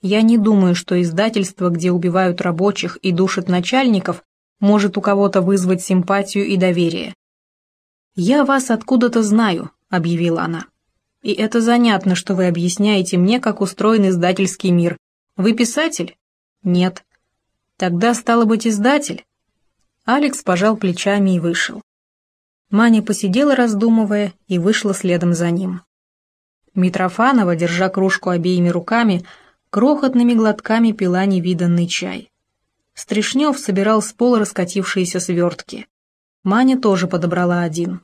Я не думаю, что издательство, где убивают рабочих и душат начальников, может у кого-то вызвать симпатию и доверие. «Я вас откуда-то знаю», — объявила она. «И это занятно, что вы объясняете мне, как устроен издательский мир. Вы писатель?» «Нет». «Тогда стало быть издатель?» Алекс пожал плечами и вышел. Маня посидела, раздумывая, и вышла следом за ним. Митрофанова, держа кружку обеими руками, крохотными глотками пила невиданный чай. Стришнев собирал с пола раскатившиеся свертки. Маня тоже подобрала один.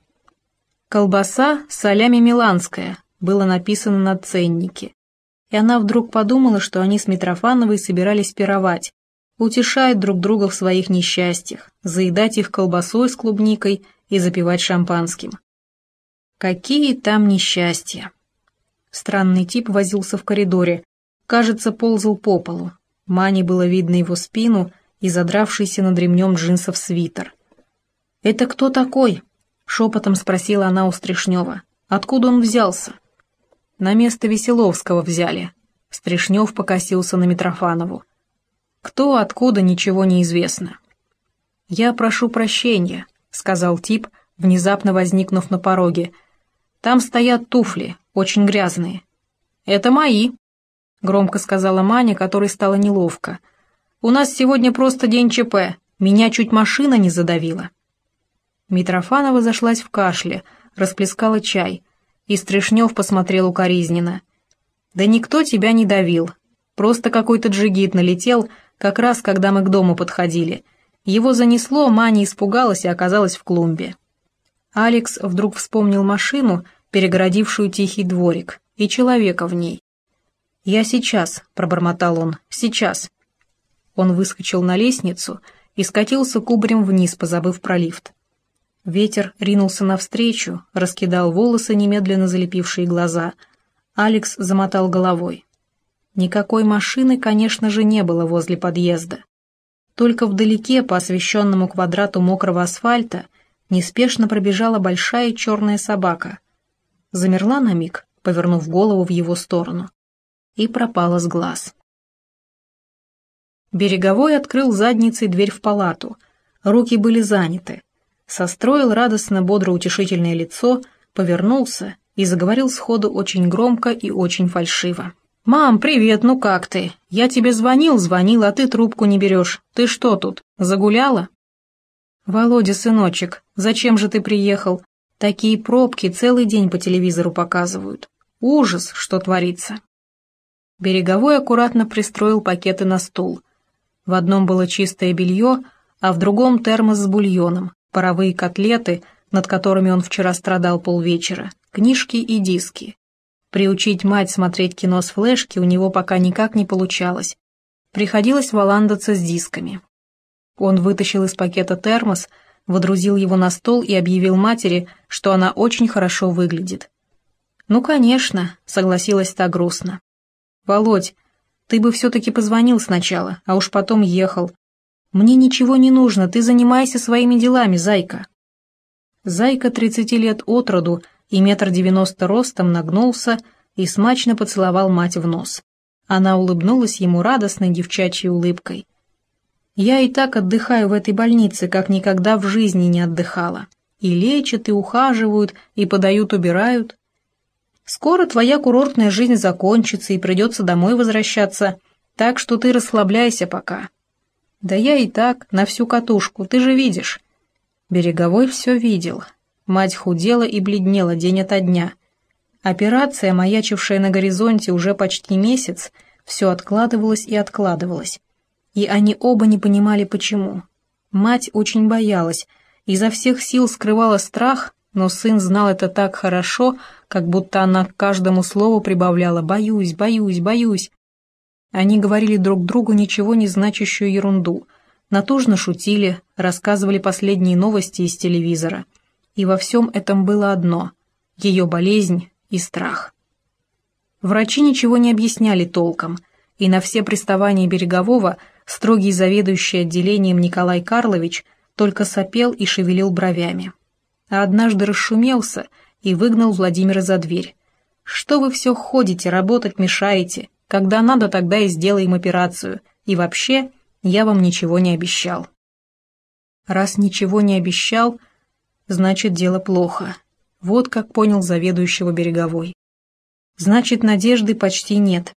«Колбаса солями миланская» было написано на ценнике. И она вдруг подумала, что они с Митрофановой собирались пировать, утешать друг друга в своих несчастьях, заедать их колбасой с клубникой и запивать шампанским. Какие там несчастья! Странный тип возился в коридоре, кажется, ползал по полу. Мане было видно его спину и задравшийся над ремнем джинсов свитер. «Это кто такой?» — шепотом спросила она у Стришнева. «Откуда он взялся?» «На место Веселовского взяли». Стришнев покосился на Митрофанову. «Кто, откуда, ничего не известно». «Я прошу прощения», — сказал тип, внезапно возникнув на пороге. «Там стоят туфли, очень грязные». «Это мои», — громко сказала Маня, которой стало неловко. «У нас сегодня просто день ЧП. Меня чуть машина не задавила». Митрофанова зашлась в кашле, расплескала чай, и Стришнев посмотрел укоризненно. «Да никто тебя не давил. Просто какой-то джигит налетел, как раз когда мы к дому подходили. Его занесло, Маня испугалась и оказалась в клумбе». Алекс вдруг вспомнил машину, перегородившую тихий дворик, и человека в ней. «Я сейчас», — пробормотал он, — «сейчас». Он выскочил на лестницу и скатился кубарем вниз, позабыв про лифт. Ветер ринулся навстречу, раскидал волосы, немедленно залепившие глаза. Алекс замотал головой. Никакой машины, конечно же, не было возле подъезда. Только вдалеке, по освещенному квадрату мокрого асфальта, неспешно пробежала большая черная собака. Замерла на миг, повернув голову в его сторону, и пропала с глаз. Береговой открыл задницей дверь в палату. Руки были заняты состроил радостно бодро-утешительное лицо, повернулся и заговорил сходу очень громко и очень фальшиво. «Мам, привет, ну как ты? Я тебе звонил, звонил, а ты трубку не берешь. Ты что тут, загуляла?» «Володя, сыночек, зачем же ты приехал? Такие пробки целый день по телевизору показывают. Ужас, что творится!» Береговой аккуратно пристроил пакеты на стул. В одном было чистое белье, а в другом термос с бульоном, паровые котлеты, над которыми он вчера страдал полвечера, книжки и диски. Приучить мать смотреть кино с флешки у него пока никак не получалось. Приходилось валандаться с дисками. Он вытащил из пакета термос, водрузил его на стол и объявил матери, что она очень хорошо выглядит. «Ну, конечно», — согласилась та грустно. «Володь, ты бы все-таки позвонил сначала, а уж потом ехал. «Мне ничего не нужно, ты занимайся своими делами, зайка». Зайка тридцати лет от роду и метр девяносто ростом нагнулся и смачно поцеловал мать в нос. Она улыбнулась ему радостной девчачьей улыбкой. «Я и так отдыхаю в этой больнице, как никогда в жизни не отдыхала. И лечат, и ухаживают, и подают, убирают. Скоро твоя курортная жизнь закончится, и придется домой возвращаться, так что ты расслабляйся пока. «Да я и так, на всю катушку, ты же видишь». Береговой все видел. Мать худела и бледнела день ото дня. Операция, маячившая на горизонте уже почти месяц, все откладывалось и откладывалось. И они оба не понимали, почему. Мать очень боялась, изо всех сил скрывала страх, но сын знал это так хорошо, как будто она к каждому слову прибавляла «боюсь, боюсь, боюсь». Они говорили друг другу ничего не значащую ерунду, натужно шутили, рассказывали последние новости из телевизора. И во всем этом было одно – ее болезнь и страх. Врачи ничего не объясняли толком, и на все приставания Берегового строгий заведующий отделением Николай Карлович только сопел и шевелил бровями. А однажды расшумелся и выгнал Владимира за дверь. «Что вы все ходите, работать мешаете? Когда надо, тогда и сделаем операцию. И вообще, я вам ничего не обещал». Раз ничего не обещал, значит, дело плохо. Вот как понял заведующего береговой. Значит, надежды почти нет.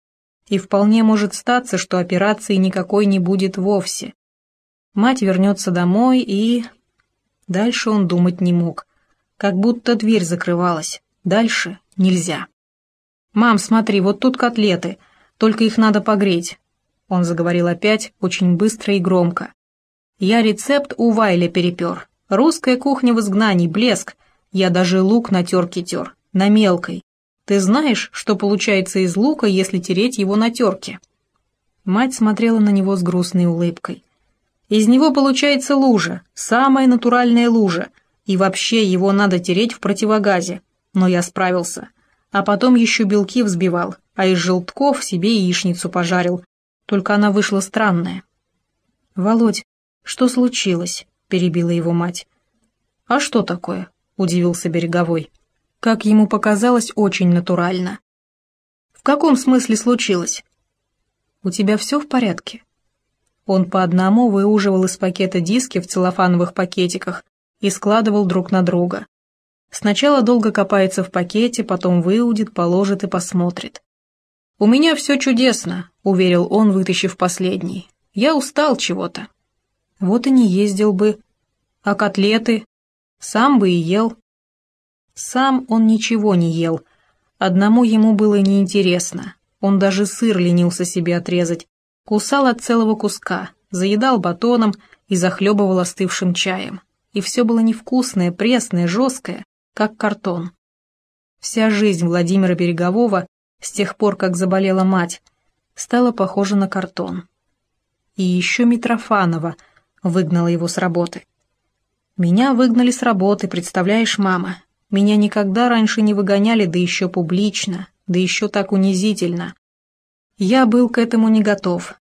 И вполне может статься, что операции никакой не будет вовсе. Мать вернется домой и... Дальше он думать не мог. Как будто дверь закрывалась. Дальше нельзя. «Мам, смотри, вот тут котлеты, только их надо погреть». Он заговорил опять, очень быстро и громко. «Я рецепт у Вайля перепер. Русская кухня в изгнании, блеск. Я даже лук на терке тер, на мелкой. Ты знаешь, что получается из лука, если тереть его на терке?» Мать смотрела на него с грустной улыбкой. «Из него получается лужа, самая натуральная лужа, и вообще его надо тереть в противогазе. Но я справился. А потом еще белки взбивал, а из желтков себе яичницу пожарил. Только она вышла странная». «Володь, что случилось?» — перебила его мать. «А что такое?» — удивился Береговой. Как ему показалось, очень натурально. «В каком смысле случилось?» «У тебя все в порядке?» Он по одному выуживал из пакета диски в целлофановых пакетиках и складывал друг на друга. Сначала долго копается в пакете, потом выудит, положит и посмотрит. «У меня все чудесно», — уверил он, вытащив последний. «Я устал чего-то». «Вот и не ездил бы. А котлеты? Сам бы и ел». Сам он ничего не ел. Одному ему было неинтересно. Он даже сыр ленился себе отрезать. Кусал от целого куска, заедал батоном и захлебывал остывшим чаем. И все было невкусное, пресное, жесткое, как картон. Вся жизнь Владимира Берегового, с тех пор, как заболела мать, стала похожа на картон. И еще Митрофанова выгнала его с работы. «Меня выгнали с работы, представляешь, мама? Меня никогда раньше не выгоняли, да еще публично, да еще так унизительно. Я был к этому не готов.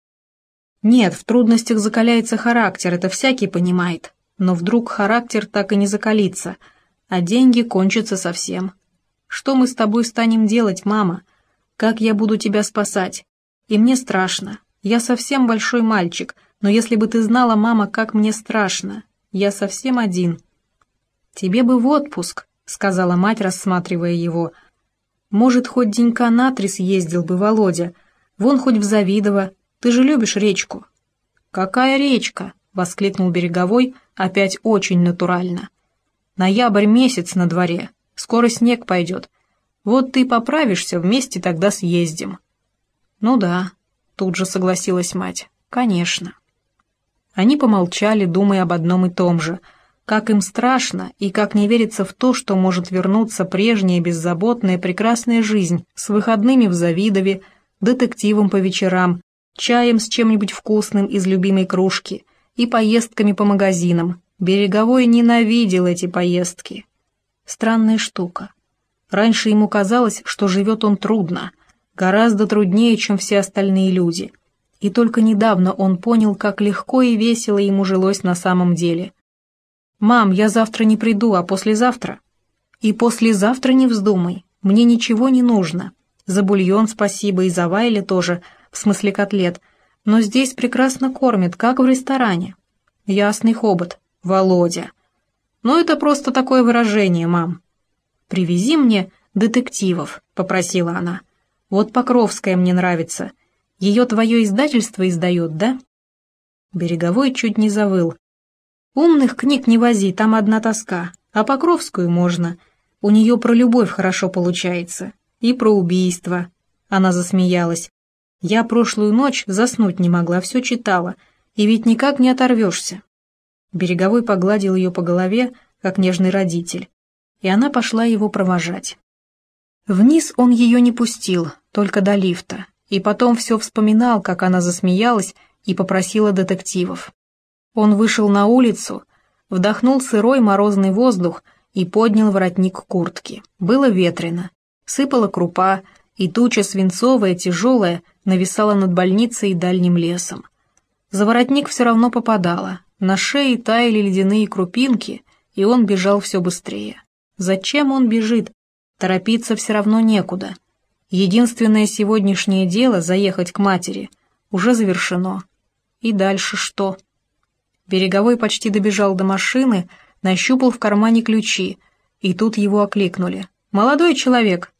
Нет, в трудностях закаляется характер, это всякий понимает. Но вдруг характер так и не закалится, а деньги кончатся совсем. Что мы с тобой станем делать, мама? Как я буду тебя спасать? И мне страшно. Я совсем большой мальчик, но если бы ты знала, мама, как мне страшно. Я совсем один. Тебе бы в отпуск, сказала мать, рассматривая его. «Может, хоть денька на три съездил бы Володя. Вон хоть в Завидово. Ты же любишь речку». «Какая речка?» — воскликнул Береговой, опять очень натурально. «Ноябрь месяц на дворе. Скоро снег пойдет. Вот ты поправишься, вместе тогда съездим». «Ну да», — тут же согласилась мать. «Конечно». Они помолчали, думая об одном и том же — как им страшно и как не верится в то, что может вернуться прежняя беззаботная прекрасная жизнь с выходными в Завидове, детективом по вечерам, чаем с чем-нибудь вкусным из любимой кружки и поездками по магазинам. Береговой ненавидел эти поездки. Странная штука. Раньше ему казалось, что живет он трудно, гораздо труднее, чем все остальные люди. И только недавно он понял, как легко и весело ему жилось на самом деле – «Мам, я завтра не приду, а послезавтра?» «И послезавтра не вздумай, мне ничего не нужно. За бульон спасибо и за вайли тоже, в смысле котлет. Но здесь прекрасно кормят, как в ресторане». «Ясный хобот. Володя». «Ну, это просто такое выражение, мам». «Привези мне детективов», — попросила она. «Вот Покровская мне нравится. Ее твое издательство издает, да?» Береговой чуть не завыл. Умных книг не вози, там одна тоска, а Покровскую можно. У нее про любовь хорошо получается. И про убийство. Она засмеялась. Я прошлую ночь заснуть не могла, все читала. И ведь никак не оторвешься. Береговой погладил ее по голове, как нежный родитель. И она пошла его провожать. Вниз он ее не пустил, только до лифта. И потом все вспоминал, как она засмеялась и попросила детективов. Он вышел на улицу, вдохнул сырой морозный воздух и поднял воротник куртки. Было ветрено, сыпала крупа, и туча свинцовая, тяжелая, нависала над больницей и дальним лесом. За воротник все равно попадало, на шее таяли ледяные крупинки, и он бежал все быстрее. Зачем он бежит? Торопиться все равно некуда. Единственное сегодняшнее дело — заехать к матери — уже завершено. И дальше что? Береговой почти добежал до машины, нащупал в кармане ключи, и тут его окликнули. «Молодой человек,